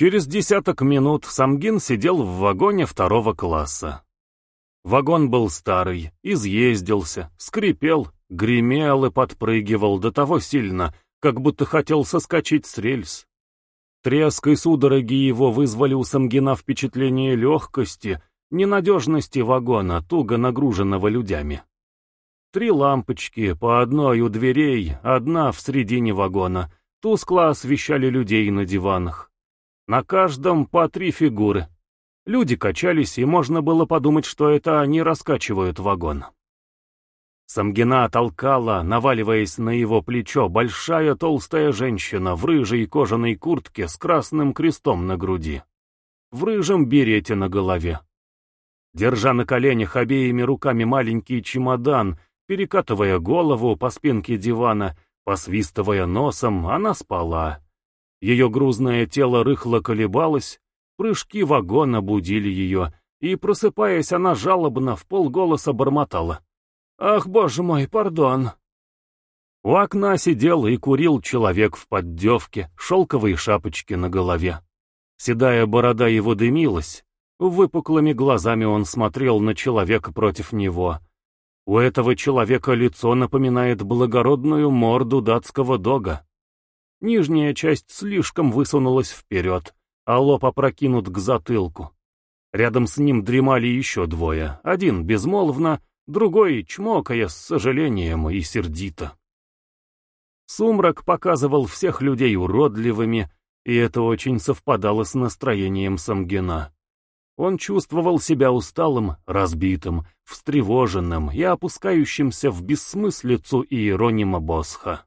Через десяток минут Самгин сидел в вагоне второго класса. Вагон был старый, изъездился, скрипел, гремел и подпрыгивал до того сильно, как будто хотел соскочить с рельс. Треск и судороги его вызвали у Самгина впечатление легкости, ненадежности вагона, туго нагруженного людьми. Три лампочки, по одной у дверей, одна в середине вагона, тускло освещали людей на диванах. На каждом по три фигуры. Люди качались, и можно было подумать, что это они раскачивают вагон. Самгина толкала, наваливаясь на его плечо, большая толстая женщина в рыжей кожаной куртке с красным крестом на груди, в рыжем берете на голове. Держа на коленях обеими руками маленький чемодан, перекатывая голову по спинке дивана, посвистывая носом, она спала. Ее грузное тело рыхло колебалось, прыжки вагона будили ее, и, просыпаясь, она жалобно в полголоса бормотала. «Ах, боже мой, пардон!» У окна сидел и курил человек в поддевке, шелковые шапочки на голове. Седая борода его дымилась. Выпуклыми глазами он смотрел на человека против него. У этого человека лицо напоминает благородную морду датского дога. Нижняя часть слишком высунулась вперед, а лоб опрокинут к затылку. Рядом с ним дремали еще двое, один безмолвно, другой, чмокая с сожалением и сердито. Сумрак показывал всех людей уродливыми, и это очень совпадало с настроением Самгина. Он чувствовал себя усталым, разбитым, встревоженным и опускающимся в бессмыслицу Иеронима Босха.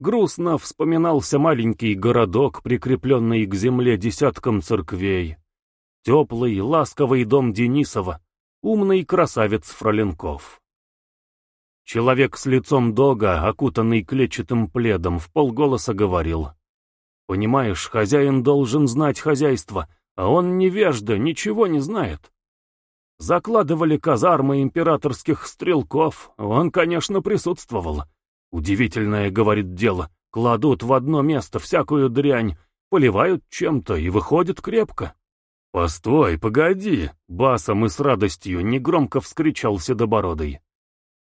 Грустно вспоминался маленький городок, прикрепленный к земле десятком церквей. Теплый, ласковый дом Денисова, умный красавец Фроленков. Человек с лицом дога, окутанный клетчатым пледом, в полголоса говорил. «Понимаешь, хозяин должен знать хозяйство, а он невежда, ничего не знает». Закладывали казармы императорских стрелков, он, конечно, присутствовал. Удивительное, говорит дело, кладут в одно место всякую дрянь, поливают чем-то и выходит крепко. «Постой, погоди!» — басом и с радостью негромко вскричал Седобородый.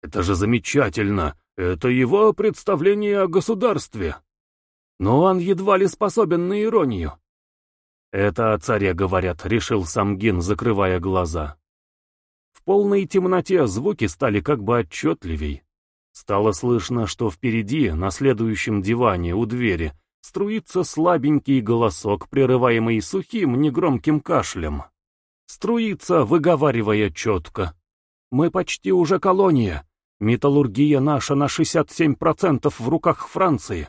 «Это же замечательно! Это его представление о государстве!» Но он едва ли способен на иронию. «Это о царе, говорят», — решил Самгин, закрывая глаза. В полной темноте звуки стали как бы отчетливей. Стало слышно, что впереди, на следующем диване у двери, струится слабенький голосок, прерываемый сухим, негромким кашлем. Струится, выговаривая четко. «Мы почти уже колония. Металлургия наша на 67% в руках Франции.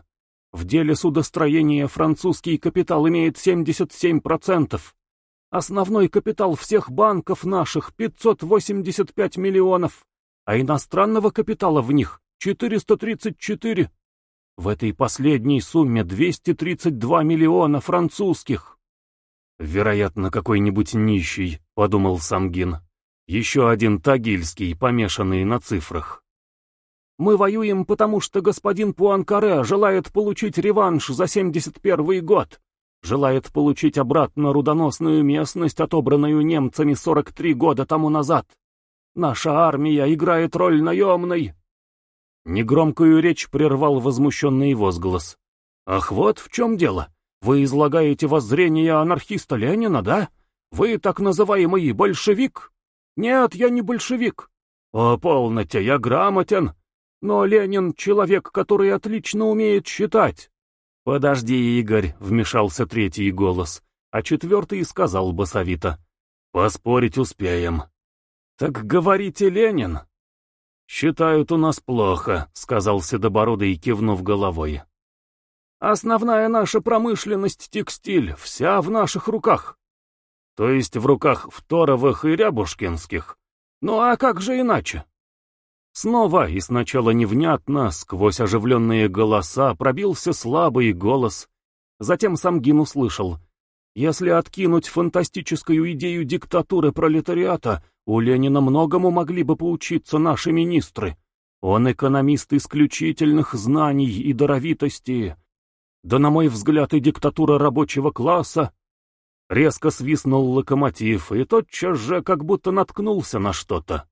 В деле судостроения французский капитал имеет 77%. Основной капитал всех банков наших 585 миллионов, а иностранного капитала в них 434. В этой последней сумме 232 миллиона французских. Вероятно, какой-нибудь нищий, подумал Самгин. Еще один тагильский, помешанный на цифрах. Мы воюем, потому что господин Пуанкаре желает получить реванш за 71 год. Желает получить обратно рудоносную местность, отобранную немцами 43 года тому назад. Наша армия играет роль наемной, Негромкую речь прервал возмущенный возглас. «Ах, вот в чем дело. Вы излагаете воззрение анархиста Ленина, да? Вы так называемый большевик?» «Нет, я не большевик». «О, полноте, я грамотен. Но Ленин — человек, который отлично умеет считать». «Подожди, Игорь», — вмешался третий голос, а четвертый сказал басовито. «Поспорить успеем». «Так говорите, Ленин». «Считают у нас плохо», — сказал Седобородый, кивнув головой. «Основная наша промышленность — текстиль, вся в наших руках». «То есть в руках Второвых и Рябушкинских? Ну а как же иначе?» Снова и сначала невнятно, сквозь оживленные голоса, пробился слабый голос. Затем сам Гин услышал. «Если откинуть фантастическую идею диктатуры пролетариата, у Ленина многому могли бы поучиться наши министры. Он экономист исключительных знаний и даровитости. Да, на мой взгляд, и диктатура рабочего класса Резко свистнул локомотив, и тотчас же как будто наткнулся на что-то.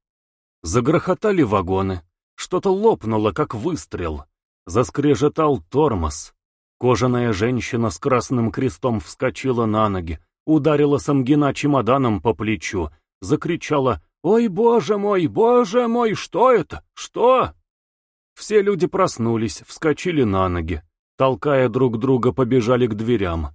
Загрохотали вагоны, что-то лопнуло, как выстрел. Заскрежетал тормоз. Кожаная женщина с красным крестом вскочила на ноги, ударила Самгина чемоданом по плечу, закричала «Ой, боже мой, боже мой, что это? Что?» Все люди проснулись, вскочили на ноги, толкая друг друга, побежали к дверям.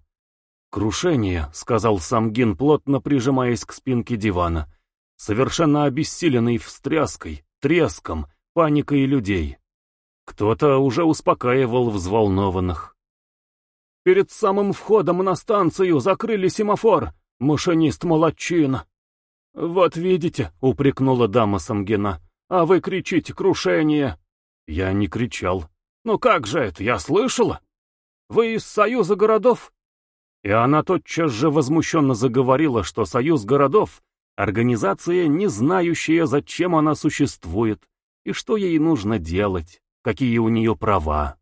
«Крушение», — сказал Самгин, плотно прижимаясь к спинке дивана, совершенно обессиленный встряской, треском, паникой людей. Кто-то уже успокаивал взволнованных. «Перед самым входом на станцию закрыли семафор, машинист молодчина». «Вот видите», — упрекнула дама Самгина, — «а вы кричите «крушение». Я не кричал. «Ну как же это, я слышала? Вы из Союза городов?» И она тотчас же возмущенно заговорила, что Союз городов — организация, не знающая, зачем она существует, и что ей нужно делать, какие у нее права.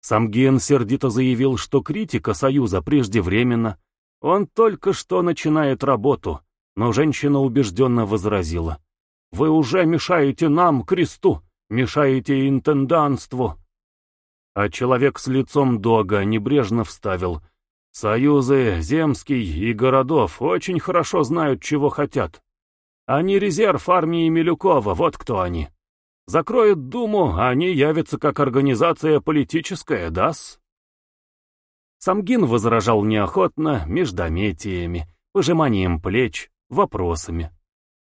Самген сердито заявил, что критика Союза преждевременна, он только что начинает работу, но женщина убежденно возразила. «Вы уже мешаете нам, кресту, мешаете интенданству». А человек с лицом дога небрежно вставил — Союзы земский и городов очень хорошо знают, чего хотят. Они резерв армии Милюкова, вот кто они. Закроют Думу, а они явятся как организация политическая, дас? Самгин возражал неохотно, междометиями, пожиманием плеч, вопросами.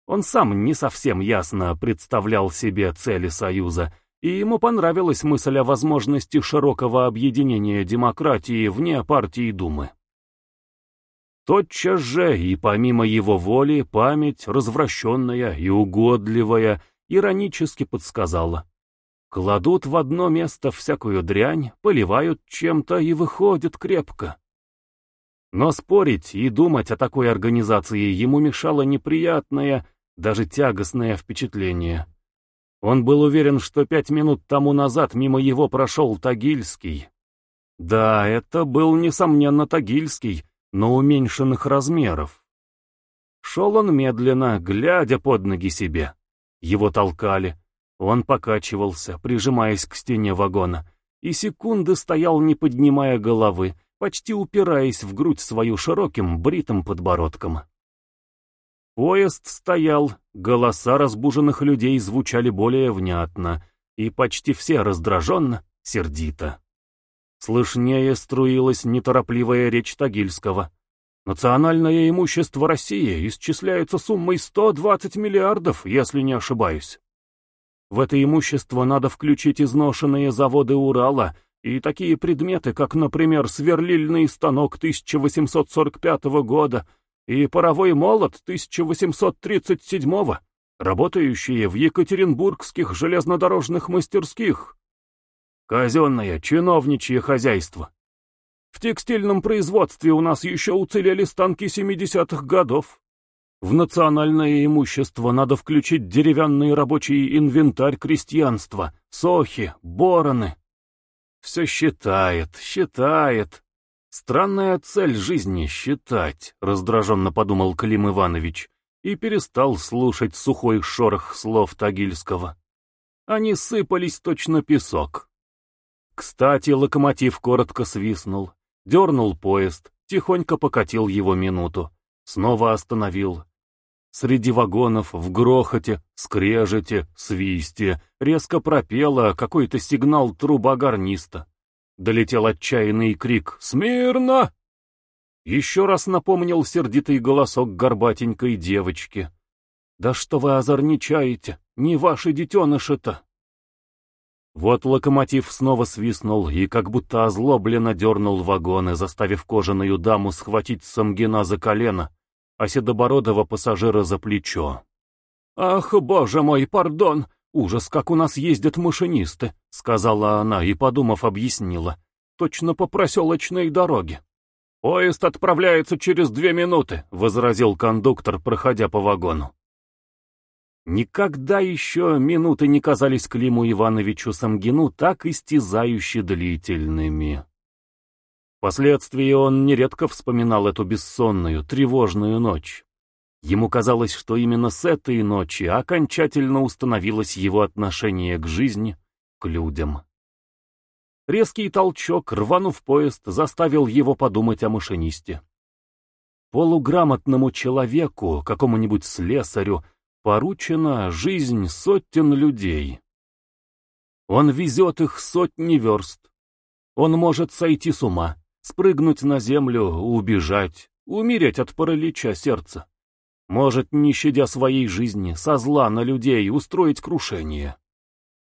Он сам не совсем ясно представлял себе цели Союза, и ему понравилась мысль о возможности широкого объединения демократии вне партии Думы. Тотчас же, и помимо его воли, память, развращенная и угодливая, иронически подсказала. Кладут в одно место всякую дрянь, поливают чем-то и выходит крепко. Но спорить и думать о такой организации ему мешало неприятное, даже тягостное впечатление. Он был уверен, что пять минут тому назад мимо его прошел Тагильский. Да, это был, несомненно, Тагильский, но уменьшенных размеров. Шел он медленно, глядя под ноги себе. Его толкали. Он покачивался, прижимаясь к стене вагона, и секунды стоял, не поднимая головы, почти упираясь в грудь свою широким бритым подбородком. Поезд стоял, голоса разбуженных людей звучали более внятно, и почти все раздраженно, сердито. Слышнее струилась неторопливая речь Тагильского. Национальное имущество России исчисляется суммой 120 миллиардов, если не ошибаюсь. В это имущество надо включить изношенные заводы Урала и такие предметы, как, например, сверлильный станок 1845 года и паровой молот 1837-го, работающие в екатеринбургских железнодорожных мастерских. Казенное, чиновничье хозяйство. В текстильном производстве у нас еще уцелели станки 70-х годов. В национальное имущество надо включить деревянный рабочий инвентарь крестьянства, сохи, бороны. Все считает, считает. Странная цель жизни — считать, раздраженно подумал Клим Иванович и перестал слушать сухой шорох слов Тагильского. Они сыпались точно песок. Кстати, локомотив коротко свистнул, дернул поезд, тихонько покатил его минуту, снова остановил. Среди вагонов в грохоте, скрежете, свисте резко пропела какой-то сигнал труба гарниста. Долетел отчаянный крик «Смирно!» Еще раз напомнил сердитый голосок горбатенькой девочки. «Да что вы озорничаете? Не ваши детеныши-то!» Вот локомотив снова свистнул и как будто озлобленно дернул вагоны, заставив кожаную даму схватить Самгина за колено, а седобородого пассажира за плечо. «Ах, боже мой, пардон! «Ужас, как у нас ездят машинисты», — сказала она и, подумав, объяснила. «Точно по проселочной дороге». «Поезд отправляется через две минуты», — возразил кондуктор, проходя по вагону. Никогда еще минуты не казались Климу Ивановичу Самгину так истязающе длительными. Впоследствии он нередко вспоминал эту бессонную, тревожную ночь. Ему казалось, что именно с этой ночи окончательно установилось его отношение к жизни, к людям. Резкий толчок, рванув поезд, заставил его подумать о машинисте. Полуграмотному человеку, какому-нибудь слесарю, поручена жизнь сотен людей. Он везет их сотни верст. Он может сойти с ума, спрыгнуть на землю, убежать, умереть от паралича сердца. Может, не щадя своей жизни, со зла на людей устроить крушение.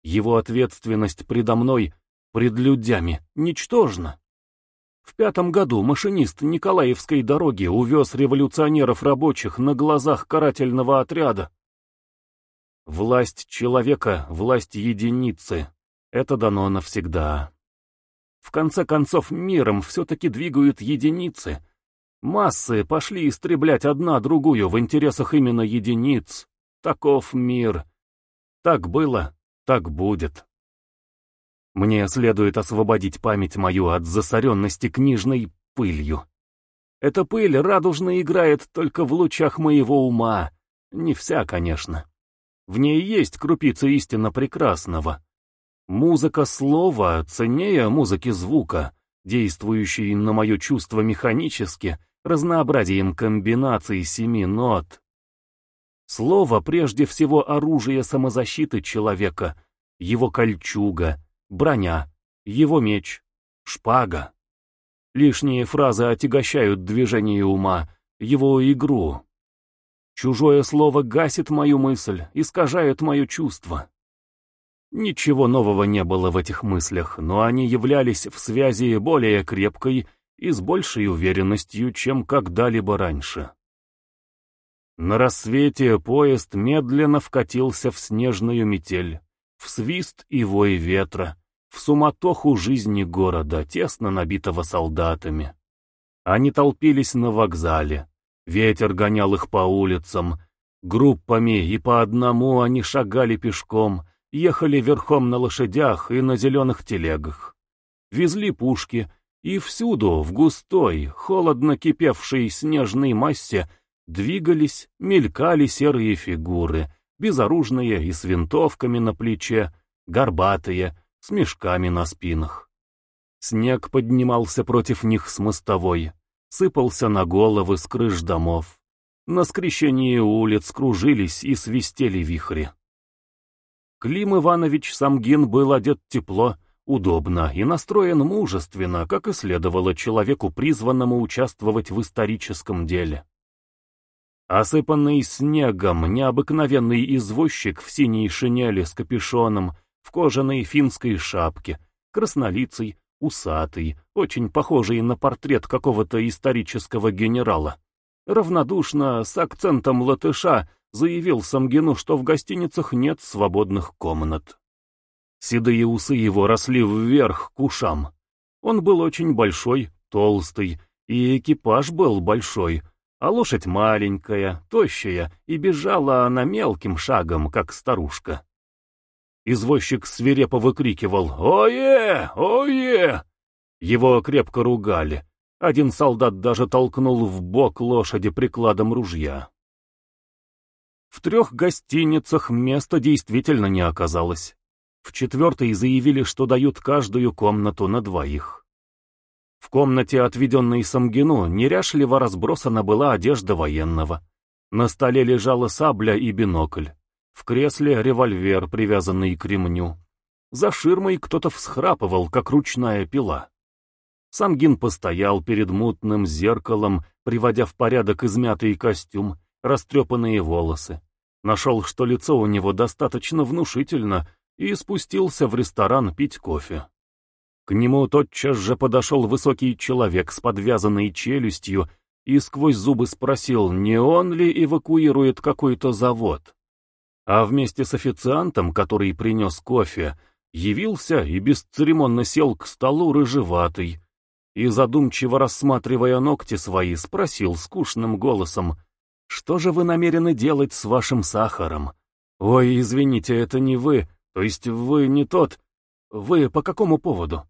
Его ответственность предо мной, пред людьми, ничтожна. В пятом году машинист Николаевской дороги увез революционеров рабочих на глазах карательного отряда. Власть человека, власть единицы — это дано навсегда. В конце концов, миром все-таки двигают единицы — Массы пошли истреблять одна другую в интересах именно единиц. Таков мир. Так было, так будет. Мне следует освободить память мою от засоренности книжной пылью. Эта пыль радужно играет только в лучах моего ума. Не вся, конечно. В ней есть крупица истинно прекрасного. Музыка слова ценнее музыки звука, действующей на мое чувство механически, разнообразием комбинаций семи нот. Слово прежде всего оружие самозащиты человека, его кольчуга, броня, его меч, шпага. Лишние фразы отягощают движение ума, его игру. Чужое слово гасит мою мысль, искажает мое чувство. Ничего нового не было в этих мыслях, но они являлись в связи более крепкой и с большей уверенностью, чем когда-либо раньше. На рассвете поезд медленно вкатился в снежную метель, в свист и вой ветра, в суматоху жизни города, тесно набитого солдатами. Они толпились на вокзале, ветер гонял их по улицам, группами и по одному они шагали пешком, ехали верхом на лошадях и на зеленых телегах. Везли пушки, и всюду, в густой, холодно кипевшей снежной массе, двигались, мелькали серые фигуры, безоружные и с винтовками на плече, горбатые, с мешками на спинах. Снег поднимался против них с мостовой, сыпался на головы с крыш домов. На скрещении улиц кружились и свистели вихри. Клим Иванович Самгин был одет тепло, удобно и настроен мужественно, как и следовало человеку, призванному участвовать в историческом деле. Осыпанный снегом необыкновенный извозчик в синей шинели с капюшоном, в кожаной финской шапке, краснолицый, усатый, очень похожий на портрет какого-то исторического генерала. Равнодушно, с акцентом латыша, заявил Самгину, что в гостиницах нет свободных комнат. Седые усы его росли вверх к ушам. Он был очень большой, толстый, и экипаж был большой, а лошадь маленькая, тощая, и бежала она мелким шагом, как старушка. Извозчик свирепо выкрикивал «Ое! Ое!». Его крепко ругали. Один солдат даже толкнул в бок лошади прикладом ружья. В трех гостиницах места действительно не оказалось. В четвертой заявили, что дают каждую комнату на двоих. В комнате, отведенной Самгину, неряшливо разбросана была одежда военного. На столе лежала сабля и бинокль. В кресле револьвер, привязанный к ремню. За ширмой кто-то всхрапывал, как ручная пила. Самгин постоял перед мутным зеркалом, приводя в порядок измятый костюм, растрепанные волосы. Нашел, что лицо у него достаточно внушительно, и спустился в ресторан пить кофе. К нему тотчас же подошел высокий человек с подвязанной челюстью и сквозь зубы спросил, не он ли эвакуирует какой-то завод. А вместе с официантом, который принес кофе, явился и бесцеремонно сел к столу рыжеватый, и, задумчиво рассматривая ногти свои, спросил скучным голосом, «Что же вы намерены делать с вашим сахаром? Ой, извините, это не вы, то есть вы не тот. Вы по какому поводу?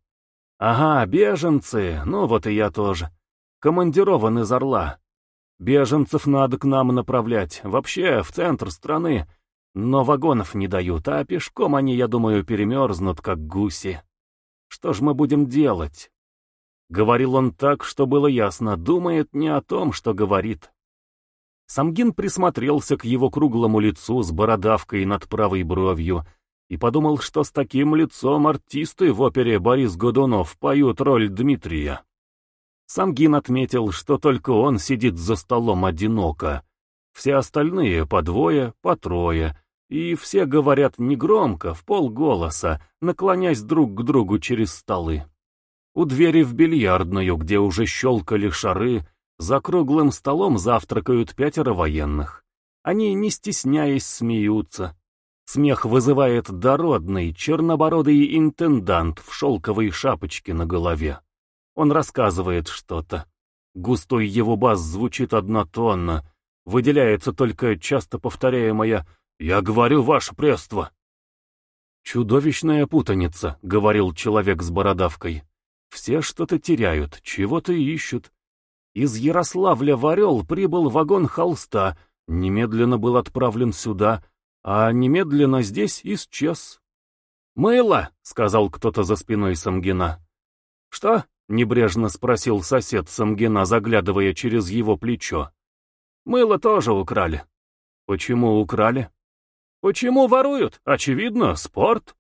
Ага, беженцы, ну вот и я тоже. Командирован из Орла. Беженцев надо к нам направлять, вообще в центр страны. Но вагонов не дают, а пешком они, я думаю, перемерзнут, как гуси. Что ж мы будем делать? Говорил он так, что было ясно, думает не о том, что говорит. Самгин присмотрелся к его круглому лицу с бородавкой над правой бровью и подумал, что с таким лицом артисты в опере «Борис Годунов» поют роль Дмитрия. Самгин отметил, что только он сидит за столом одиноко. Все остальные по двое, по трое, и все говорят негромко, в полголоса, наклонясь друг к другу через столы. У двери в бильярдную, где уже щелкали шары, за круглым столом завтракают пятеро военных. Они, не стесняясь, смеются. Смех вызывает дородный, чернобородый интендант в шелковой шапочке на голове. Он рассказывает что-то. Густой его бас звучит однотонно. Выделяется только часто повторяемое «Я говорю, ваше прество». «Чудовищная путаница», — говорил человек с бородавкой. «Все что-то теряют, чего-то ищут. Из Ярославля в Орел прибыл вагон холста, немедленно был отправлен сюда, а немедленно здесь исчез». «Мыло», — сказал кто-то за спиной Самгина. «Что?» — небрежно спросил сосед Самгина, заглядывая через его плечо. «Мыло тоже украли». «Почему украли?» «Почему воруют? Очевидно, спорт».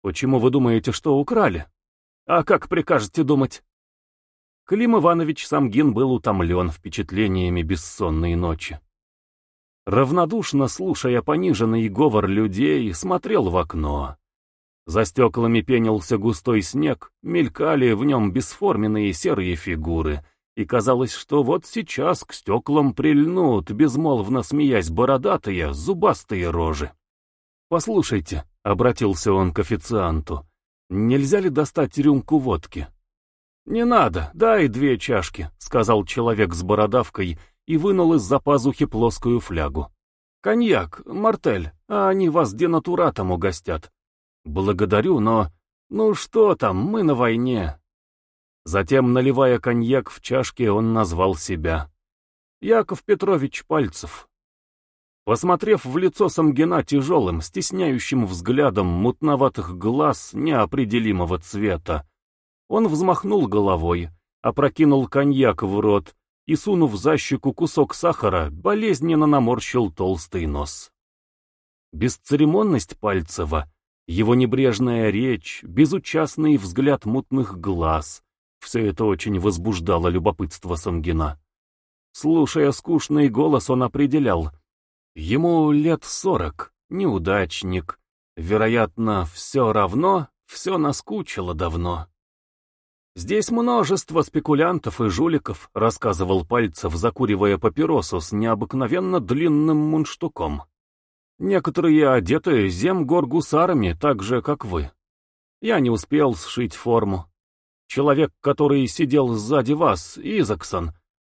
«Почему вы думаете, что украли?» «А как прикажете думать?» Клим Иванович Самгин был утомлен впечатлениями бессонной ночи. Равнодушно слушая пониженный говор людей, смотрел в окно. За стеклами пенился густой снег, мелькали в нем бесформенные серые фигуры, и казалось, что вот сейчас к стеклам прильнут, безмолвно смеясь, бородатые, зубастые рожи. «Послушайте», — обратился он к официанту, — «нельзя ли достать рюмку водки?» «Не надо, дай две чашки», — сказал человек с бородавкой и вынул из-за пазухи плоскую флягу. «Коньяк, мартель, а они вас денатуратом угостят. «Благодарю, но... Ну что там, мы на войне». Затем, наливая коньяк в чашке, он назвал себя. Яков Петрович Пальцев. Посмотрев в лицо Самгина тяжелым, стесняющим взглядом мутноватых глаз неопределимого цвета, он взмахнул головой, опрокинул коньяк в рот и, сунув за щеку кусок сахара, болезненно наморщил толстый нос. Бесцеремонность Пальцева — его небрежная речь, безучастный взгляд мутных глаз — все это очень возбуждало любопытство Самгина. Слушая скучный голос, он определял. Ему лет сорок, неудачник. Вероятно, все равно, все наскучило давно. «Здесь множество спекулянтов и жуликов», — рассказывал Пальцев, закуривая папиросу с необыкновенно длинным мундштуком. Некоторые одеты земгоргусарами, так же, как вы. Я не успел сшить форму. Человек, который сидел сзади вас, Изаксон.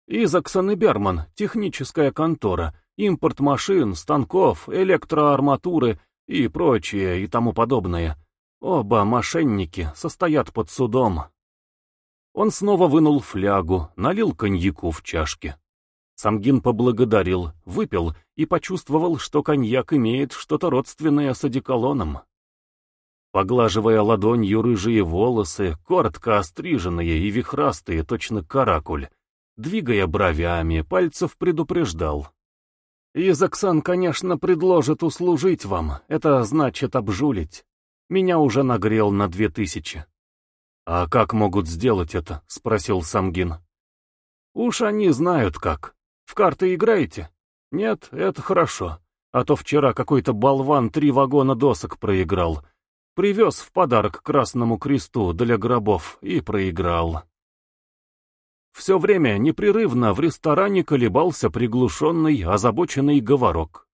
Изаксон и Берман, техническая контора, импорт машин, станков, электроарматуры и прочее и тому подобное. Оба мошенники состоят под судом. Он снова вынул флягу, налил коньяку в чашки. Самгин поблагодарил, выпил и почувствовал, что коньяк имеет что-то родственное с одеколоном. Поглаживая ладонью рыжие волосы, коротко остриженные и вихрастые, точно каракуль, двигая бровями, пальцев предупреждал. «Изаксан, конечно, предложит услужить вам, это значит обжулить. Меня уже нагрел на две тысячи». «А как могут сделать это?» — спросил Самгин. «Уж они знают как. В карты играете? Нет, это хорошо. А то вчера какой-то болван три вагона досок проиграл. Привез в подарок Красному Кресту для гробов и проиграл. Все время непрерывно в ресторане колебался приглушенный, озабоченный говорок.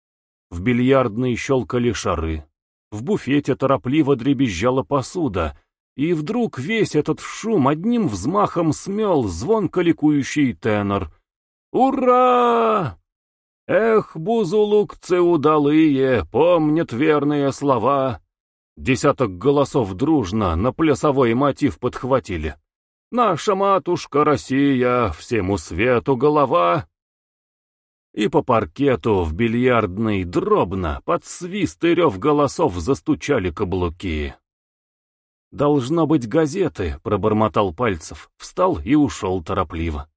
В бильярдной щелкали шары. В буфете торопливо дребезжала посуда, и вдруг весь этот шум одним взмахом смел звонко ликующий тенор — «Ура!» Эх, бузулукцы удалые, помнят верные слова. Десяток голосов дружно на плясовой мотив подхватили. «Наша матушка Россия, всему свету голова!» И по паркету в бильярдной дробно, под свист и рев голосов застучали каблуки. «Должно быть газеты», — пробормотал Пальцев, встал и ушел торопливо.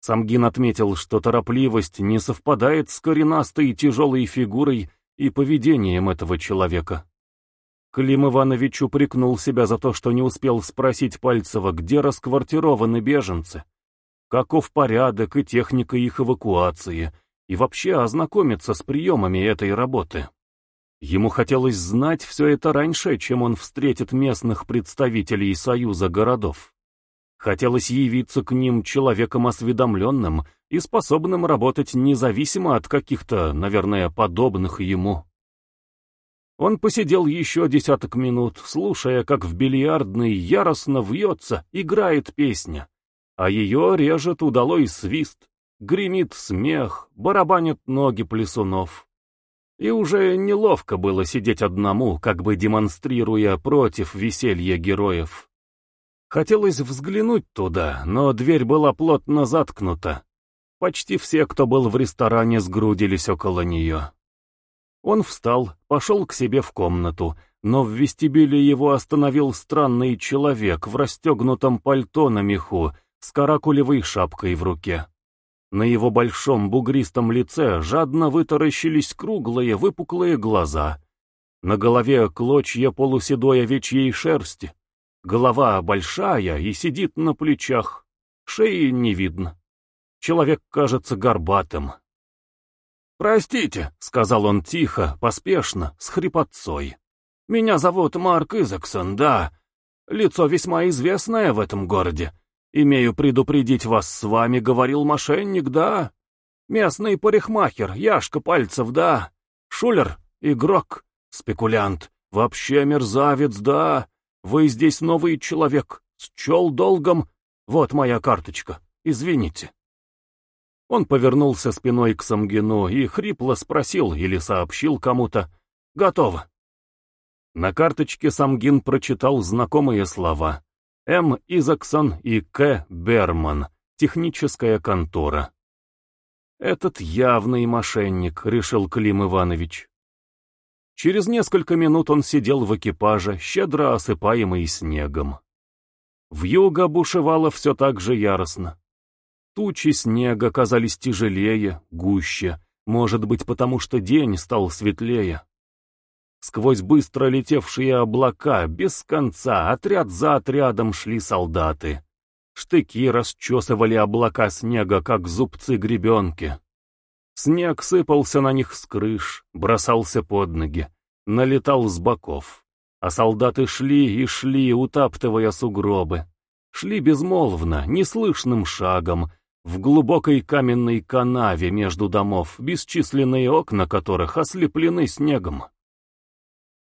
Самгин отметил, что торопливость не совпадает с коренастой тяжелой фигурой и поведением этого человека. Клим Иванович упрекнул себя за то, что не успел спросить Пальцева, где расквартированы беженцы, каков порядок и техника их эвакуации, и вообще ознакомиться с приемами этой работы. Ему хотелось знать все это раньше, чем он встретит местных представителей Союза городов. Хотелось явиться к ним человеком осведомленным и способным работать независимо от каких-то, наверное, подобных ему. Он посидел еще десяток минут, слушая, как в бильярдной яростно вьется, играет песня, а ее режет удалой свист, гремит смех, барабанят ноги плесунов. И уже неловко было сидеть одному, как бы демонстрируя против веселья героев. Хотелось взглянуть туда, но дверь была плотно заткнута. Почти все, кто был в ресторане, сгрудились около нее. Он встал, пошел к себе в комнату, но в вестибюле его остановил странный человек в расстегнутом пальто на меху с каракулевой шапкой в руке. На его большом бугристом лице жадно вытаращились круглые выпуклые глаза. На голове клочья полуседой овечьей шерсти. Голова большая и сидит на плечах. Шеи не видно. Человек кажется горбатым. «Простите», — сказал он тихо, поспешно, с хрипотцой. «Меня зовут Марк Изаксон, да. Лицо весьма известное в этом городе. Имею предупредить вас, с вами говорил мошенник, да. Местный парикмахер, Яшка Пальцев, да. Шулер, игрок, спекулянт, вообще мерзавец, да. Вы здесь новый человек, счел долгом. Вот моя карточка, извините. Он повернулся спиной к Самгину и хрипло спросил или сообщил кому-то «Готово». На карточке Самгин прочитал знакомые слова «М. Изаксон» и «К. Берман. Техническая контора». «Этот явный мошенник», — решил Клим Иванович. Через несколько минут он сидел в экипаже, щедро осыпаемый снегом. Вьюга бушевала все так же яростно. Тучи снега казались тяжелее, гуще, может быть, потому что день стал светлее. Сквозь быстро летевшие облака, без конца, отряд за отрядом шли солдаты. Штыки расчесывали облака снега, как зубцы гребенки. Снег сыпался на них с крыш, бросался под ноги, налетал с боков. А солдаты шли и шли, утаптывая сугробы. Шли безмолвно, неслышным шагом, в глубокой каменной канаве между домов, бесчисленные окна которых ослеплены снегом.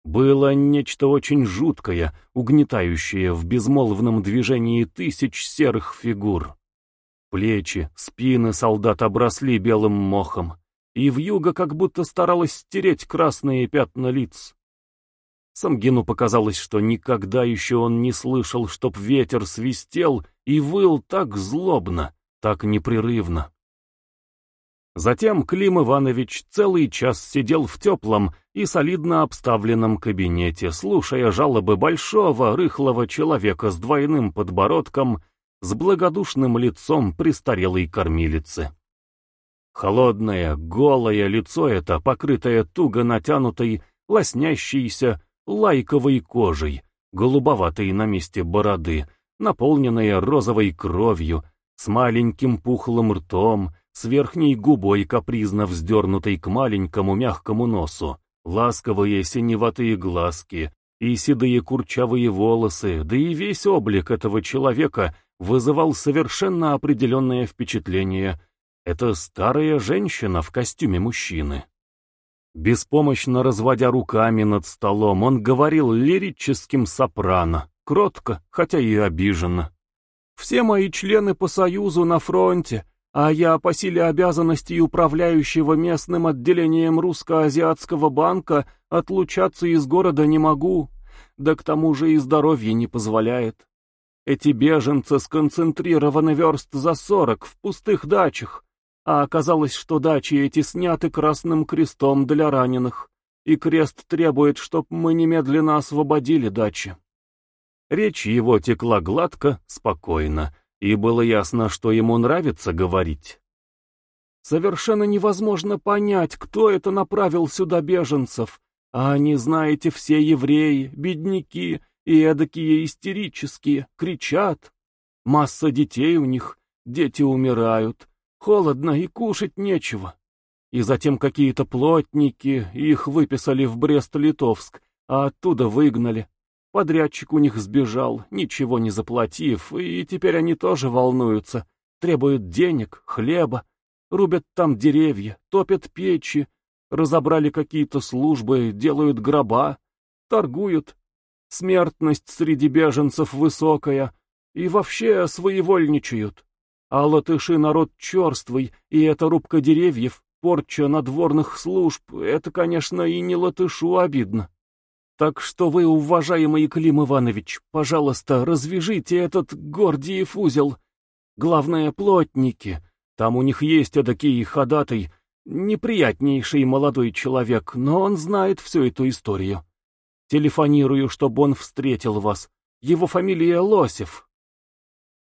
Было нечто очень жуткое, угнетающее в безмолвном движении тысяч серых фигур. Плечи, спины солдат обросли белым мохом, и вьюга как будто старалась стереть красные пятна лиц. Самгину показалось, что никогда еще он не слышал, чтоб ветер свистел и выл так злобно, так непрерывно. Затем Клим Иванович целый час сидел в теплом и солидно обставленном кабинете, слушая жалобы большого рыхлого человека с двойным подбородком с благодушным лицом престарелой кормилицы. Холодное, голое лицо это, покрытое туго натянутой, лоснящейся, лайковой кожей, голубоватой на месте бороды, наполненное розовой кровью, с маленьким пухлым ртом, с верхней губой капризно вздернутой к маленькому мягкому носу, ласковые синеватые глазки и седые курчавые волосы, да и весь облик этого человека — вызывал совершенно определенное впечатление. Это старая женщина в костюме мужчины. Беспомощно разводя руками над столом, он говорил лирическим сопрано, кротко, хотя и обиженно. «Все мои члены по союзу на фронте, а я по силе обязанностей управляющего местным отделением русско-азиатского банка отлучаться из города не могу, да к тому же и здоровье не позволяет. Эти беженцы сконцентрированы верст за сорок в пустых дачах, а оказалось, что дачи эти сняты красным крестом для раненых, и крест требует, чтоб мы немедленно освободили дачи. Речь его текла гладко, спокойно, и было ясно, что ему нравится говорить. Совершенно невозможно понять, кто это направил сюда беженцев, а они, знаете, все евреи, бедняки и эдакие истерические, кричат. Масса детей у них, дети умирают, холодно и кушать нечего. И затем какие-то плотники, их выписали в Брест-Литовск, а оттуда выгнали. Подрядчик у них сбежал, ничего не заплатив, и теперь они тоже волнуются, требуют денег, хлеба, рубят там деревья, топят печи, разобрали какие-то службы, делают гроба, торгуют. Смертность среди беженцев высокая, и вообще своевольничают. А латыши народ черствый, и эта рубка деревьев, порча надворных служб, это, конечно, и не латышу обидно. Так что вы, уважаемый Клим Иванович, пожалуйста, развяжите этот Гордиев узел. Главное, плотники. Там у них есть эдакий ходатай, неприятнейший молодой человек, но он знает всю эту историю. Телефонирую, чтобы он встретил вас. Его фамилия Лосев.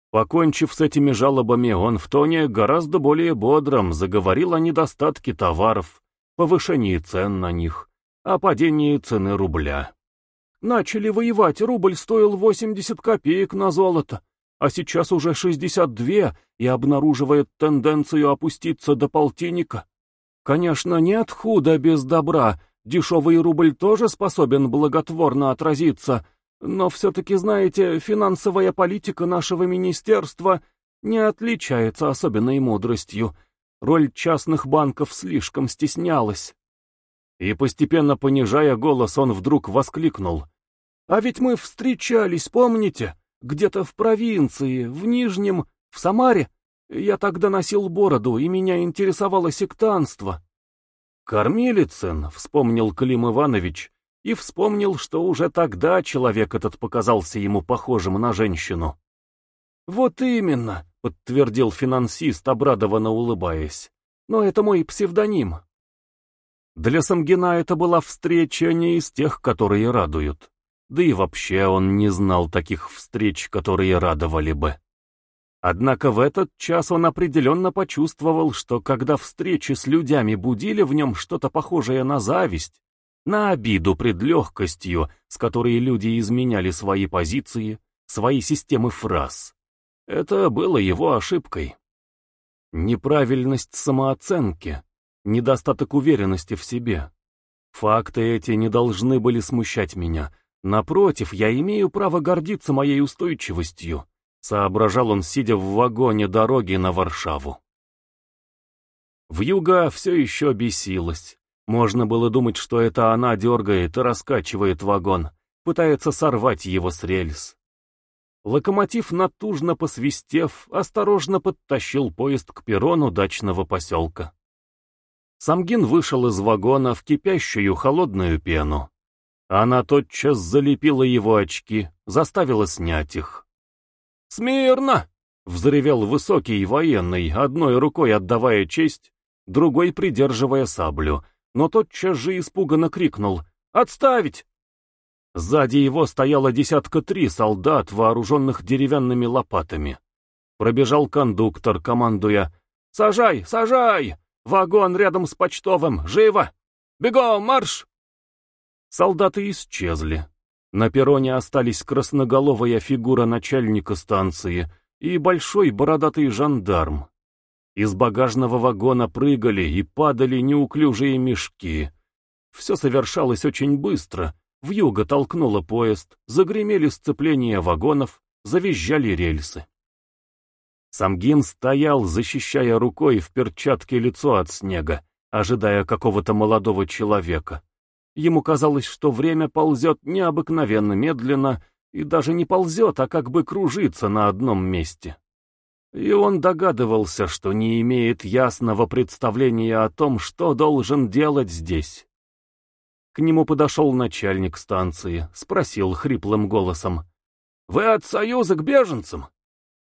Покончив с этими жалобами, он в тоне гораздо более бодром заговорил о недостатке товаров, повышении цен на них о падении цены рубля. Начали воевать, рубль стоил 80 копеек на золото, а сейчас уже 62 и обнаруживает тенденцию опуститься до полтинника. Конечно, нет худа без добра, дешевый рубль тоже способен благотворно отразиться, но все-таки, знаете, финансовая политика нашего министерства не отличается особенной мудростью. Роль частных банков слишком стеснялась. И постепенно понижая голос, он вдруг воскликнул. «А ведь мы встречались, помните? Где-то в провинции, в Нижнем, в Самаре. Я тогда носил бороду, и меня интересовало сектанство». «Кормилицын», — вспомнил Клим Иванович, и вспомнил, что уже тогда человек этот показался ему похожим на женщину. «Вот именно», — подтвердил финансист, обрадованно улыбаясь. «Но это мой псевдоним». Для Самгина это была встреча не из тех, которые радуют. Да и вообще он не знал таких встреч, которые радовали бы. Однако в этот час он определенно почувствовал, что когда встречи с людьми будили в нем что-то похожее на зависть, на обиду пред легкостью, с которой люди изменяли свои позиции, свои системы фраз. Это было его ошибкой. Неправильность самооценки, недостаток уверенности в себе. Факты эти не должны были смущать меня. Напротив, я имею право гордиться моей устойчивостью, соображал он, сидя в вагоне дороги на Варшаву. Вьюга все еще бесилась. Можно было думать, что это она дергает и раскачивает вагон, пытается сорвать его с рельс. Локомотив, натужно посвистев, осторожно подтащил поезд к перрону дачного поселка. Самгин вышел из вагона в кипящую холодную пену. Она тотчас залепила его очки, заставила снять их. «Смирно!» — взревел высокий военный, одной рукой отдавая честь, другой придерживая саблю, но тотчас же испуганно крикнул «Отставить!». Сзади его стояло десятка три солдат, вооруженных деревянными лопатами. Пробежал кондуктор, командуя «Сажай, сажай!» Вагон рядом с почтовым! Живо! Бегом, марш!» Солдаты исчезли. На перроне остались красноголовая фигура начальника станции и большой бородатый жандарм. Из багажного вагона прыгали и падали неуклюжие мешки. Все совершалось очень быстро. Вьюга толкнула поезд, загремели сцепления вагонов, завизжали рельсы. Самгин стоял, защищая рукой в перчатке лицо от снега, ожидая какого-то молодого человека. Ему казалось, что время ползет необыкновенно медленно и даже не ползет, а как бы кружится на одном месте. И он догадывался, что не имеет ясного представления о том, что должен делать здесь. К нему подошел начальник станции, спросил хриплым голосом. «Вы от Союза к беженцам?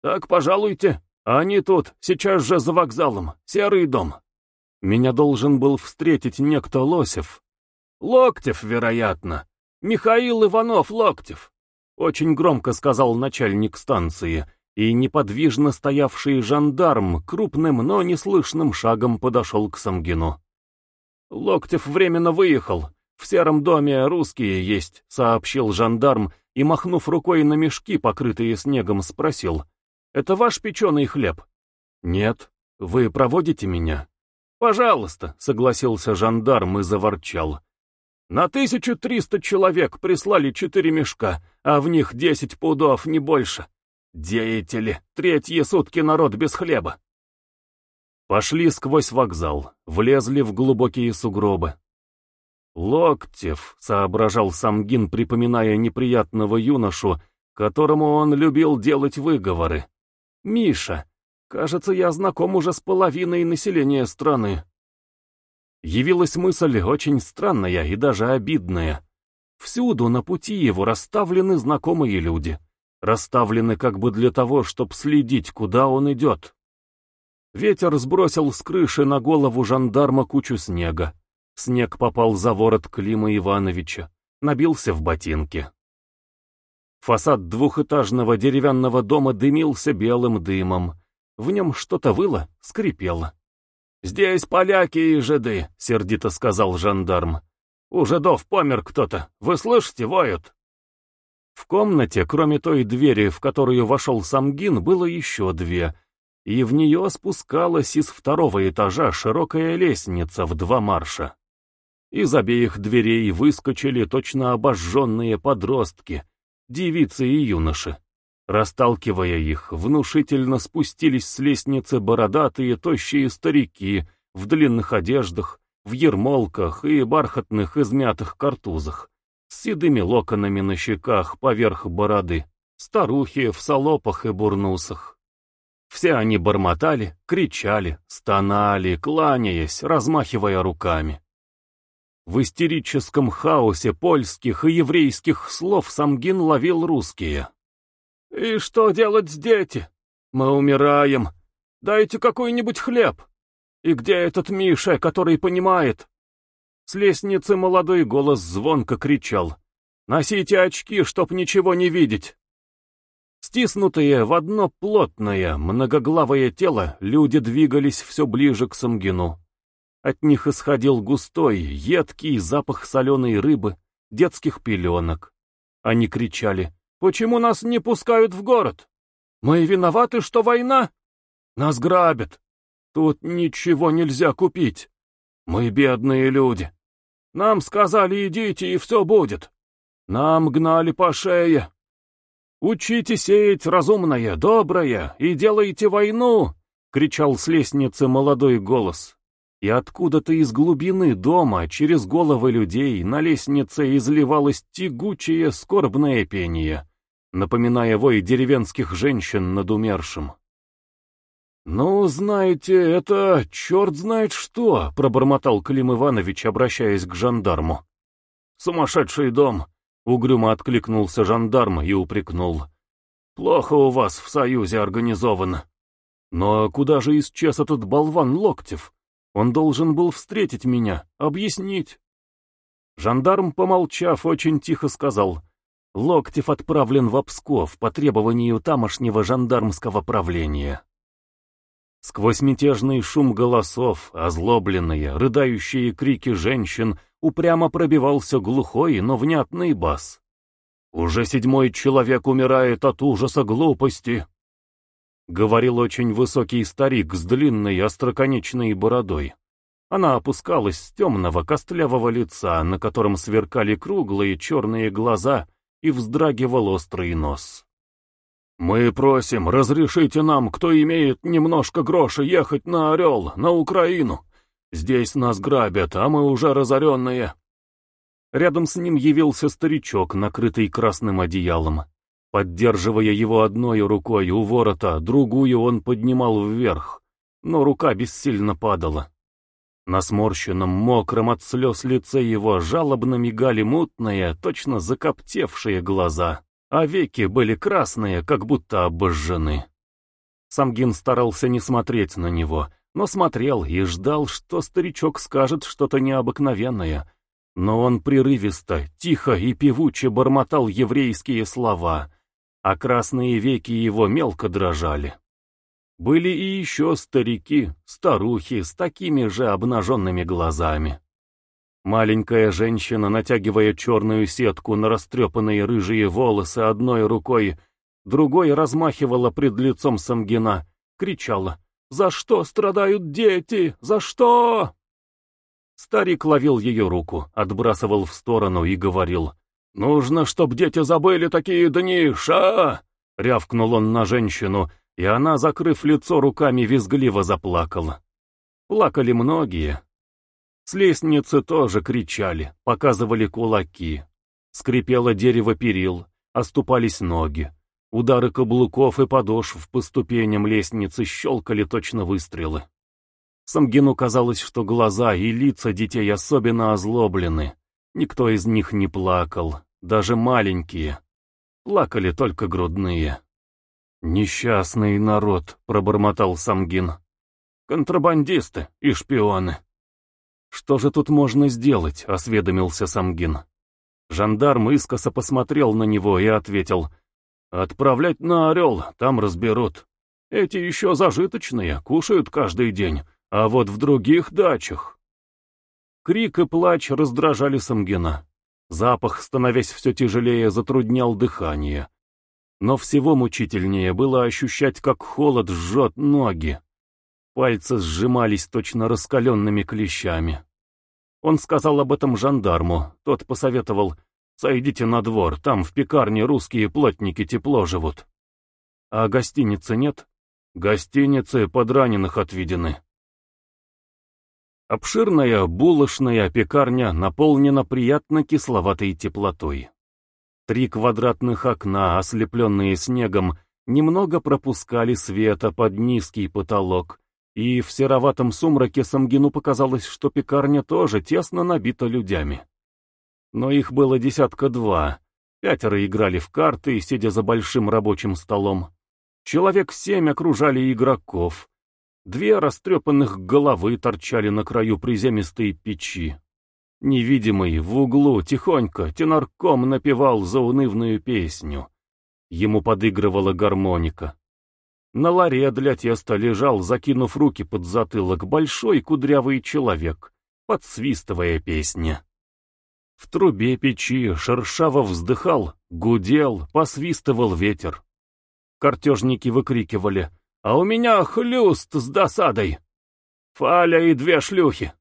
Так, пожалуйте. Они тут, сейчас же за вокзалом, серый дом. Меня должен был встретить некто Лосев. Локтев, вероятно. Михаил Иванов Локтев. Очень громко сказал начальник станции, и неподвижно стоявший жандарм крупным, но неслышным шагом подошел к Самгину. Локтев временно выехал. В сером доме русские есть, сообщил жандарм и, махнув рукой на мешки, покрытые снегом, спросил. Это ваш печеный хлеб? Нет. Вы проводите меня? Пожалуйста, согласился жандарм и заворчал. На тысячу триста человек прислали четыре мешка, а в них десять пудов, не больше. Деятели, третьи сутки народ без хлеба. Пошли сквозь вокзал, влезли в глубокие сугробы. Локтев, соображал Самгин, припоминая неприятного юношу, которому он любил делать выговоры. Миша, кажется, я знаком уже с половиной населения страны. Явилась мысль очень странная и даже обидная. Всюду на пути его расставлены знакомые люди. Расставлены как бы для того, чтобы следить, куда он идет. Ветер сбросил с крыши на голову жандарма кучу снега. Снег попал за ворот Клима Ивановича, набился в ботинки. Фасад двухэтажного деревянного дома дымился белым дымом. В нем что-то выло, скрипело. «Здесь поляки и жиды», — сердито сказал жандарм. «У жидов помер кто-то. Вы слышите, воют?» В комнате, кроме той двери, в которую вошел Самгин, было еще две, и в нее спускалась из второго этажа широкая лестница в два марша. Из обеих дверей выскочили точно обожженные подростки, девицы и юноши. Расталкивая их, внушительно спустились с лестницы бородатые тощие старики в длинных одеждах, в ермолках и бархатных измятых картузах, с седыми локонами на щеках поверх бороды, старухи в салопах и бурнусах. Все они бормотали, кричали, стонали, кланяясь, размахивая руками. В истерическом хаосе польских и еврейских слов Самгин ловил русские. «И что делать с дети? Мы умираем. Дайте какой-нибудь хлеб. И где этот Миша, который понимает?» С лестницы молодой голос звонко кричал. «Носите очки, чтоб ничего не видеть!» Стиснутые в одно плотное, многоглавое тело, люди двигались все ближе к Самгину. От них исходил густой, едкий запах соленой рыбы, детских пеленок. Они кричали Почему нас не пускают в город? Мы виноваты, что война? Нас грабят. Тут ничего нельзя купить. Мы бедные люди. Нам сказали, идите, и все будет. Нам гнали по шее. Учите сеять разумное, доброе, и делайте войну, — кричал с лестницы молодой голос. И откуда-то из глубины дома, через головы людей, на лестнице изливалось тягучее, скорбное пение напоминая вой деревенских женщин над умершим. «Ну, знаете, это черт знает что», — пробормотал Клим Иванович, обращаясь к жандарму. «Сумасшедший дом», — угрюмо откликнулся жандарм и упрекнул. «Плохо у вас в Союзе организовано. Но куда же исчез этот болван Локтев? Он должен был встретить меня, объяснить». Жандарм, помолчав, очень тихо сказал — Локтев отправлен в Псков по требованию тамошнего жандармского правления. Сквозь мятежный шум голосов, озлобленные, рыдающие крики женщин, упрямо пробивался глухой, но внятный бас. «Уже седьмой человек умирает от ужаса глупости!» Говорил очень высокий старик с длинной остроконечной бородой. Она опускалась с темного костлявого лица, на котором сверкали круглые черные глаза — и вздрагивал острый нос. «Мы просим, разрешите нам, кто имеет немножко гроша, ехать на Орел, на Украину. Здесь нас грабят, а мы уже разоренные». Рядом с ним явился старичок, накрытый красным одеялом. Поддерживая его одной рукой у ворота, другую он поднимал вверх, но рука бессильно падала. На сморщенном, мокром от слез лице его жалобно мигали мутные, точно закоптевшие глаза, а веки были красные, как будто обожжены. Самгин старался не смотреть на него, но смотрел и ждал, что старичок скажет что-то необыкновенное. Но он прерывисто, тихо и певуче бормотал еврейские слова, а красные веки его мелко дрожали. Были и еще старики, старухи с такими же обнаженными глазами. Маленькая женщина, натягивая черную сетку на растрепанные рыжие волосы одной рукой, другой размахивала пред лицом Самгина, кричала «За что страдают дети? За что?» Старик ловил ее руку, отбрасывал в сторону и говорил «Нужно, чтоб дети забыли такие дни, ша!» Рявкнул он на женщину, и она, закрыв лицо руками, визгливо заплакала. Плакали многие. С лестницы тоже кричали, показывали кулаки. Скрипело дерево перил, оступались ноги. Удары каблуков и подошв по ступеням лестницы щелкали точно выстрелы. Самгину казалось, что глаза и лица детей особенно озлоблены. Никто из них не плакал, даже маленькие. Плакали только грудные. «Несчастный народ», — пробормотал Самгин. «Контрабандисты и шпионы». «Что же тут можно сделать?» — осведомился Самгин. Жандарм искоса посмотрел на него и ответил. «Отправлять на Орел, там разберут. Эти еще зажиточные, кушают каждый день, а вот в других дачах...» Крик и плач раздражали Самгина. Запах, становясь все тяжелее, затруднял дыхание. Но всего мучительнее было ощущать, как холод жжет ноги. Пальцы сжимались точно раскаленными клещами. Он сказал об этом жандарму, тот посоветовал, «Сойдите на двор, там в пекарне русские плотники тепло живут». «А гостиницы нет?» «Гостиницы под раненых отведены». Обширная булочная пекарня наполнена приятно кисловатой теплотой. Три квадратных окна, ослепленные снегом, немного пропускали света под низкий потолок, и в сероватом сумраке Самгину показалось, что пекарня тоже тесно набита людьми. Но их было десятка два. Пятеро играли в карты, сидя за большим рабочим столом. Человек семь окружали игроков, Две растрепанных головы торчали на краю приземистой печи. Невидимый в углу тихонько тенарком напевал заунывную песню. Ему подыгрывала гармоника. На ларе для теста лежал, закинув руки под затылок, большой кудрявый человек, подсвистывая песни. В трубе печи шершаво вздыхал, гудел, посвистывал ветер. Картежники выкрикивали а у меня хлюст с досадой. Фаля и две шлюхи.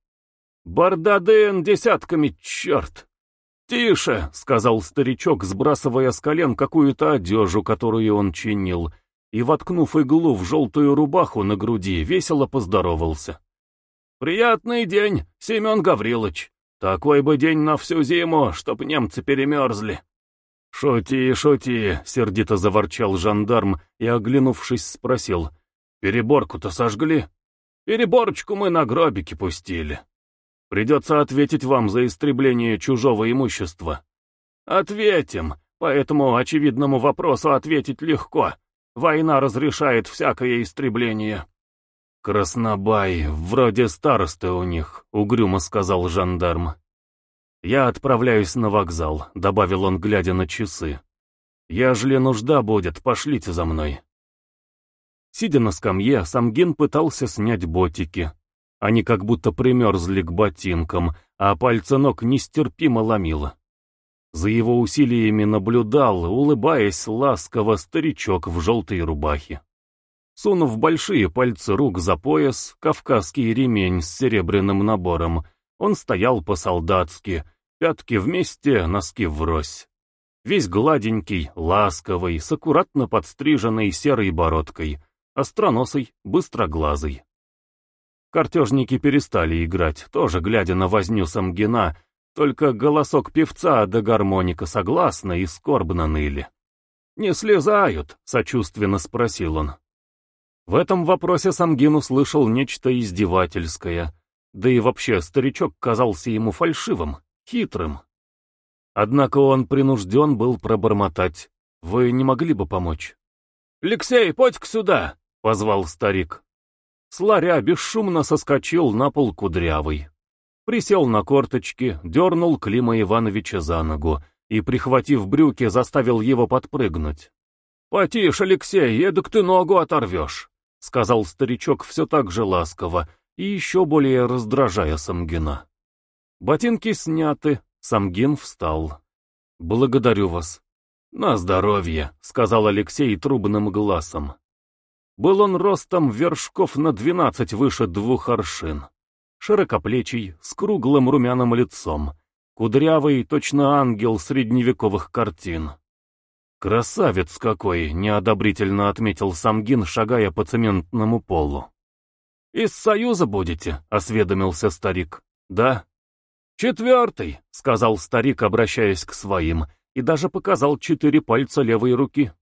Бардадын десятками, черт. «Тише!» — сказал старичок, сбрасывая с колен какую-то одежу, которую он чинил, и, воткнув иглу в желтую рубаху на груди, весело поздоровался. «Приятный день, Семен Гаврилович. Такой бы день на всю зиму, чтоб немцы перемерзли». «Шути, шути!» — сердито заворчал жандарм и, оглянувшись, спросил. «Переборку-то сожгли?» «Переборочку мы на гробике пустили. Придется ответить вам за истребление чужого имущества». «Ответим. По этому очевидному вопросу ответить легко. Война разрешает всякое истребление». «Краснобай, вроде старосты у них», — угрюмо сказал жандарм. «Я отправляюсь на вокзал», — добавил он, глядя на часы. «Ежели нужда будет, пошлите за мной». Сидя на скамье, Самгин пытался снять ботики. Они как будто примерзли к ботинкам, а пальцы ног нестерпимо ломило. За его усилиями наблюдал, улыбаясь ласково, старичок в желтой рубахе. Сунув большие пальцы рук за пояс, кавказский ремень с серебряным набором — он стоял по-солдатски, пятки вместе, носки врозь. Весь гладенький, ласковый, с аккуратно подстриженной серой бородкой, остроносый, быстроглазый. Картежники перестали играть, тоже глядя на возню Самгина, только голосок певца да гармоника согласно и скорбно ныли. не слезают?» — сочувственно спросил он. В этом вопросе Самгин услышал нечто издевательское, да и вообще старичок казался ему фальшивым, хитрым. Однако он принужден был пробормотать. «Вы не могли бы помочь?» «Алексей, подь-ка сюда!» — позвал старик. Сларя бесшумно соскочил на пол кудрявый. Присел на корточки, дернул Клима Ивановича за ногу и, прихватив брюки, заставил его подпрыгнуть. «Потише, Алексей, эдак ты ногу оторвешь», — сказал старичок все так же ласково и еще более раздражая Самгина. Ботинки сняты, Самгин встал. «Благодарю вас». «На здоровье», — сказал Алексей трубным глазом. Был он ростом вершков на двенадцать выше двух аршин. Широкоплечий, с круглым румяным лицом, кудрявый, точно ангел средневековых картин. «Красавец какой!» — неодобрительно отметил Самгин, шагая по цементному полу. «Из Союза будете?» — осведомился старик. «Да». «Четвертый», — сказал старик, обращаясь к своим, и даже показал четыре пальца левой руки.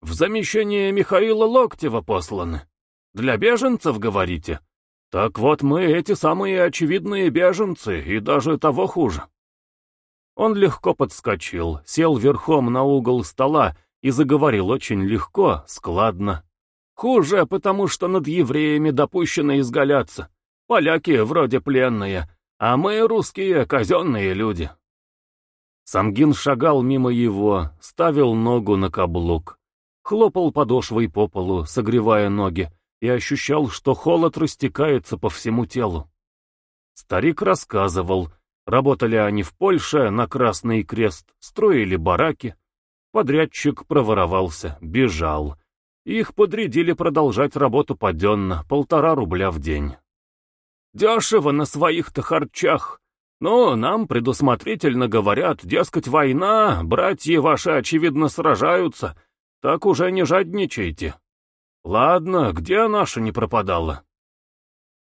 «В замещение Михаила Локтева посланы. Для беженцев, говорите? Так вот мы эти самые очевидные беженцы, и даже того хуже». Он легко подскочил, сел верхом на угол стола и заговорил очень легко, складно. «Хуже, потому что над евреями допущено изгаляться. Поляки вроде пленные, а мы, русские, казенные люди. Самгин шагал мимо его, ставил ногу на каблук, хлопал подошвой по полу, согревая ноги, и ощущал, что холод растекается по всему телу. Старик рассказывал, работали они в Польше на Красный Крест, строили бараки. Подрядчик проворовался, бежал. Их подрядили продолжать работу паденно, полтора рубля в день. Дешево на своих-то харчах. Но нам предусмотрительно говорят, дескать, война, братья ваши, очевидно, сражаются. Так уже не жадничайте. Ладно, где наша не пропадала?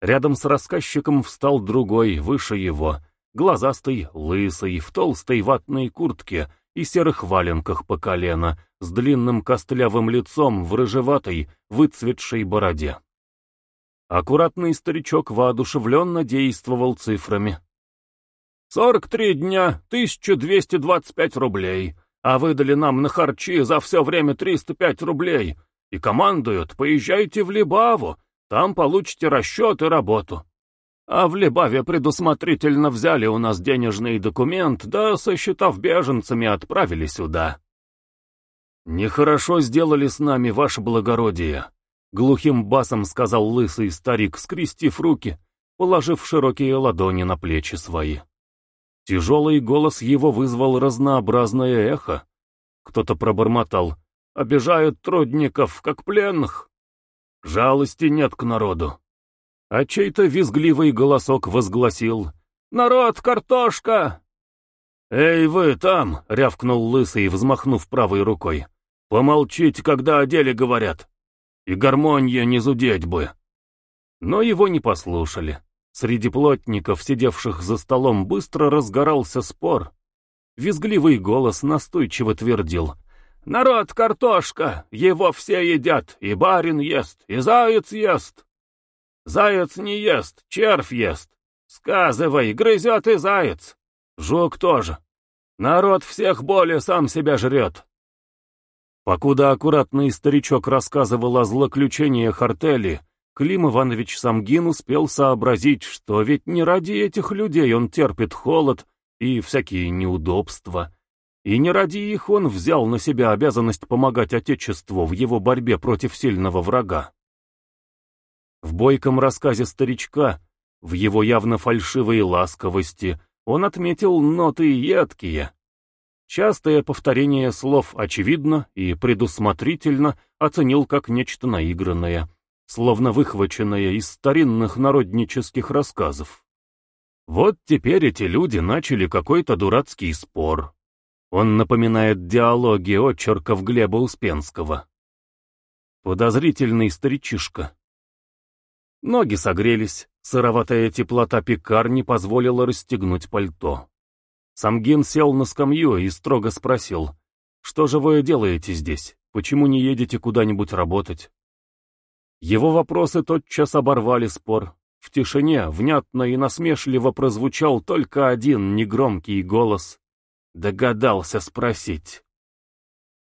Рядом с рассказчиком встал другой, выше его, глазастый, лысый, в толстой ватной куртке и серых валенках по колено, с длинным костлявым лицом в рыжеватой, выцветшей бороде. Аккуратный старичок воодушевленно действовал цифрами. «Сорок три дня, тысяча двести двадцать пять рублей, а выдали нам на харчи за все время триста пять рублей, и командуют, поезжайте в Либаву, там получите расчет и работу. А в Либаве предусмотрительно взяли у нас денежный документ, да, сосчитав беженцами, отправили сюда». «Нехорошо сделали с нами, ваше благородие», Глухим басом сказал лысый старик, скрестив руки, положив широкие ладони на плечи свои. Тяжелый голос его вызвал разнообразное эхо. Кто-то пробормотал. «Обижают трудников, как пленных. Жалости нет к народу». А чей-то визгливый голосок возгласил. «Народ, картошка!» «Эй, вы там!» — рявкнул лысый, взмахнув правой рукой. «Помолчите, когда о деле говорят!» и гармония не зудеть бы. Но его не послушали. Среди плотников, сидевших за столом, быстро разгорался спор. Визгливый голос настойчиво твердил. «Народ, картошка! Его все едят, и барин ест, и заяц ест!» «Заяц не ест, червь ест! Сказывай, грызет и заяц! Жук тоже! Народ всех более сам себя жрет!» Покуда аккуратный старичок рассказывал о злоключениях артели, Клим Иванович Самгин успел сообразить, что ведь не ради этих людей он терпит холод и всякие неудобства, и не ради их он взял на себя обязанность помогать Отечеству в его борьбе против сильного врага. В бойком рассказе старичка, в его явно фальшивой ласковости, он отметил ноты едкие, Частое повторение слов очевидно и предусмотрительно оценил как нечто наигранное, словно выхваченное из старинных народнических рассказов. Вот теперь эти люди начали какой-то дурацкий спор. Он напоминает диалоги очерков Глеба Успенского. Подозрительный старичишка. Ноги согрелись, сыроватая теплота пекарни позволила расстегнуть пальто. Самгин сел на скамью и строго спросил. Что же вы делаете здесь? Почему не едете куда-нибудь работать? Его вопросы тотчас оборвали спор. В тишине внятно и насмешливо прозвучал только один негромкий голос. Догадался спросить.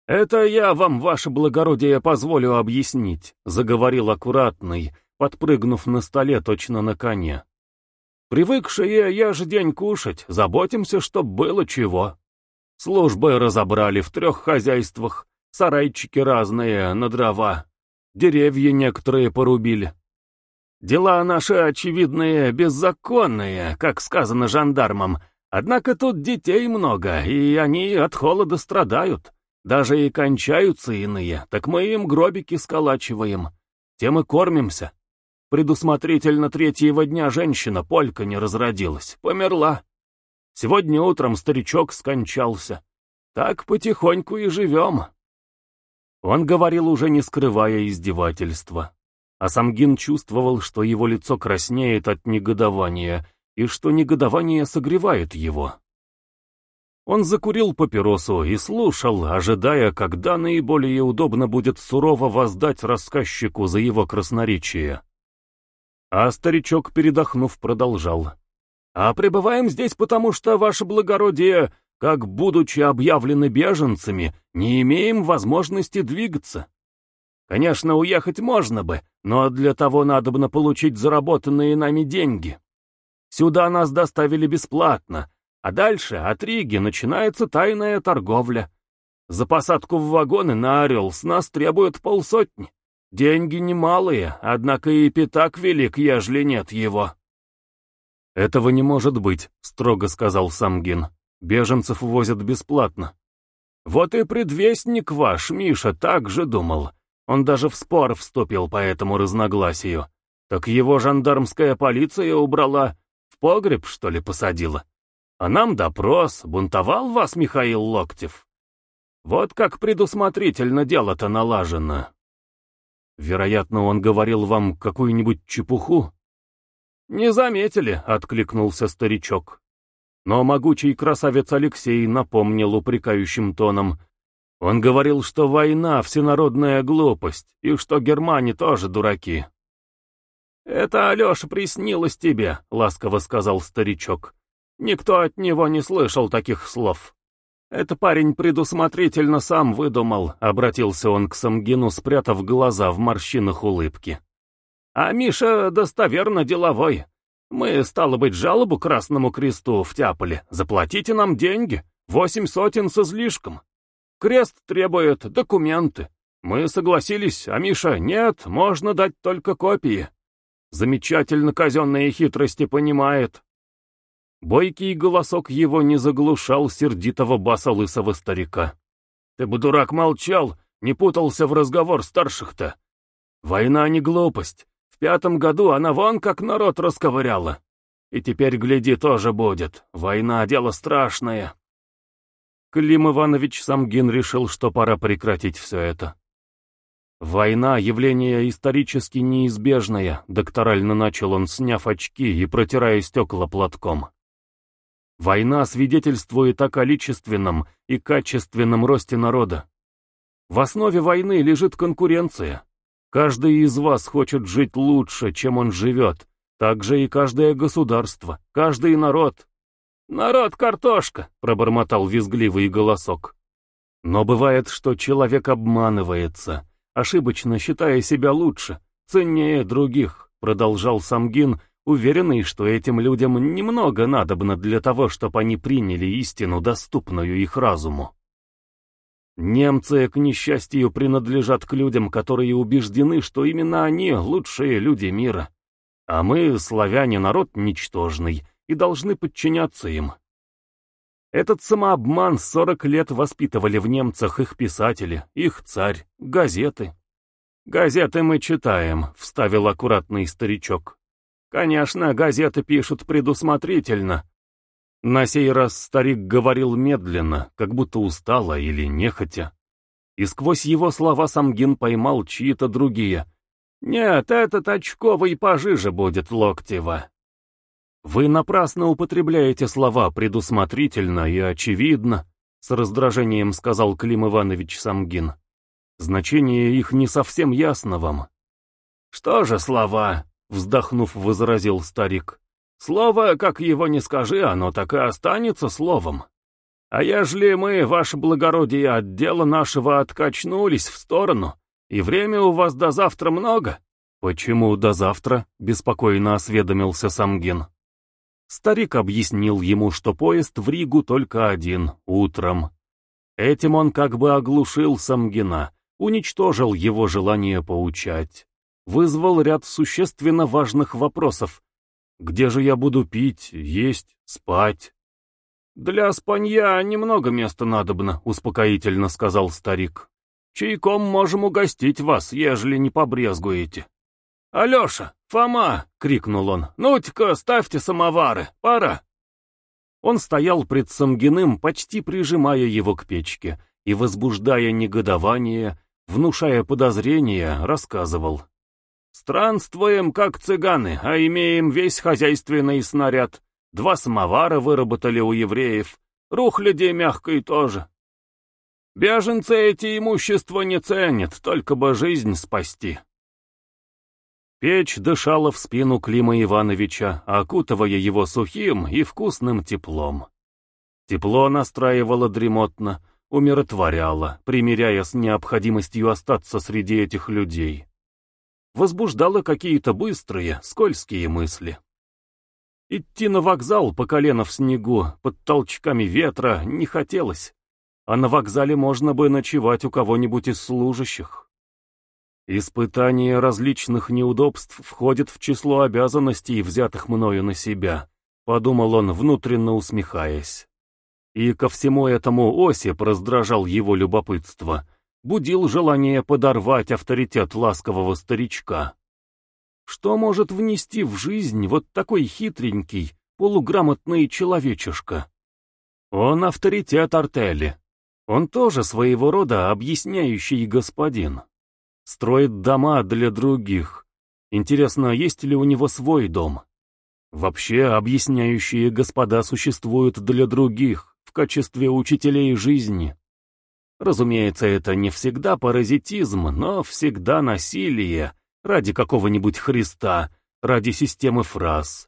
«Это я вам, ваше благородие, позволю объяснить», — заговорил аккуратный, подпрыгнув на столе точно на коне. «Привыкшие я же день кушать, заботимся, чтоб было чего. Службы разобрали в трех хозяйствах, сарайчики разные на дрова, деревья некоторые порубили. Дела наши очевидные, беззаконные, как сказано жандармам, однако тут детей много, и они от холода страдают. Даже и кончаются иные, так мы им гробики сколачиваем. Тем и кормимся. Предусмотрительно третьего дня женщина, полька, не разродилась, померла. Сегодня утром старичок скончался. Так потихоньку и живем. Он говорил, уже не скрывая издевательства. А Самгин чувствовал, что его лицо краснеет от негодования, и что негодование согревает его. Он закурил папиросу и слушал, ожидая, когда наиболее удобно будет сурово воздать рассказчику за его красноречие. А старичок, передохнув, продолжал. «А пребываем здесь потому, что, ваше благородие, как, будучи объявлены беженцами, не имеем возможности двигаться. Конечно, уехать можно бы, но для того надобно получить заработанные нами деньги. Сюда нас доставили бесплатно, а дальше от Риги начинается тайная торговля. За посадку в вагоны на «Орел» с нас требуют полсотни. Деньги немалые, однако и пятак велик, ежели нет его. «Этого не может быть», — строго сказал Самгин. Беженцев возят бесплатно. Вот и предвестник ваш, Миша, так же думал. Он даже в спор вступил по этому разногласию. Так его жандармская полиция убрала. В погреб, что ли, посадила? А нам допрос. Бунтовал вас Михаил Локтев? Вот как предусмотрительно дело-то налажено. Вероятно, он говорил вам какую-нибудь чепуху? «Не заметили», — откликнулся старичок. Но могучий красавец Алексей напомнил упрекающим тоном. Он говорил, что война — всенародная глупость, и что германе тоже дураки. «Это, Алеша, приснилось тебе», — ласково сказал старичок. «Никто от него не слышал таких слов». «Это парень предусмотрительно сам выдумал», — обратился он к Самгину, спрятав глаза в морщинах улыбки. «А Миша достоверно деловой. Мы, стало быть, жалобу Красному Кресту втяпали. Заплатите нам деньги. Восемь сотен с излишком. Крест требует документы. Мы согласились, а Миша, нет, можно дать только копии. Замечательно казенные хитрости понимает. Бойкий голосок его не заглушал сердитого баса лысого старика. Ты бы, дурак, молчал, не путался в разговор старших-то. Война не глупость. В пятом году она вон как народ расковыряла. И теперь, гляди, тоже будет. Война — дело страшное. Клим Иванович Самгин решил, что пора прекратить все это. «Война — явление исторически неизбежное», — докторально начал он, сняв очки и протирая стекла платком. «Война свидетельствует о количественном и качественном росте народа. В основе войны лежит конкуренция. Каждый из вас хочет жить лучше, чем он живет. Так же и каждое государство, каждый народ. «Народ картошка!» — пробормотал визгливый голосок. Но бывает, что человек обманывается, ошибочно считая себя лучше, ценнее других, продолжал Самгин, уверенный, что этим людям немного надобно для того, чтобы они приняли истину, доступную их разуму. Немцы, к несчастью, принадлежат к людям, которые убеждены, что именно они лучшие люди мира. А мы, славяне, народ ничтожный, и должны подчиняться им. Этот самообман сорок лет воспитывали в немцах их писатели, их царь, газеты. «Газеты мы читаем», — вставил аккуратный старичок. «Конечно, газеты пишут предусмотрительно, на сей раз старик говорил медленно, как будто устало или нехотя. И сквозь его слова Самгин поймал чьи-то другие. «Нет, этот очковый пожиже будет, Локтева». «Вы напрасно употребляете слова предусмотрительно и очевидно», с раздражением сказал Клим Иванович Самгин. Значение их не совсем ясно вам. Что же слова? Вздохнув, возразил старик. Слово, как его не скажи, оно так и останется словом. А ежели мы, ваше благородие, от дела нашего откачнулись в сторону, и время у вас до завтра много? Почему до завтра? Беспокойно осведомился Самгин. Старик объяснил ему, что поезд в Ригу только один, утром. Этим он как бы оглушил Самгина, уничтожил его желание поучать. Вызвал ряд существенно важных вопросов. Где же я буду пить, есть, спать? «Для спанья немного места надобно», — успокоительно сказал старик. «Чайком можем угостить вас, ежели не побрезгуете». «Алеша! Фома!» — крикнул он. «Ну-ка, ставьте самовары, пора!» Он стоял пред Самгиным, почти прижимая его к печке, и, возбуждая негодование, внушая подозрения, рассказывал. «Странствуем, как цыганы, а имеем весь хозяйственный снаряд. Два самовара выработали у евреев, рухляди мягкой тоже. Беженцы эти имущества не ценят, только бы жизнь спасти». Печь дышала в спину Клима Ивановича, окутывая его сухим и вкусным теплом. Тепло настраивало дремотно, умиротворяло, примиряя с необходимостью остаться среди этих людей. Возбуждало какие-то быстрые, скользкие мысли. Идти на вокзал по колено в снегу, под толчками ветра, не хотелось, а на вокзале можно бы ночевать у кого-нибудь из служащих. Испытание различных неудобств входит в число обязанностей, взятых мною на себя, подумал он, внутренно усмехаясь. И ко всему этому Осип раздражал его любопытство, будил желание подорвать авторитет ласкового старичка. Что может внести в жизнь вот такой хитренький, полуграмотный человечишка? Он авторитет артели. Он тоже своего рода объясняющий господин. Строит дома для других. Интересно, есть ли у него свой дом? Вообще, объясняющие господа существуют для других, в качестве учителей жизни. Разумеется, это не всегда паразитизм, но всегда насилие, ради какого-нибудь Христа, ради системы фраз.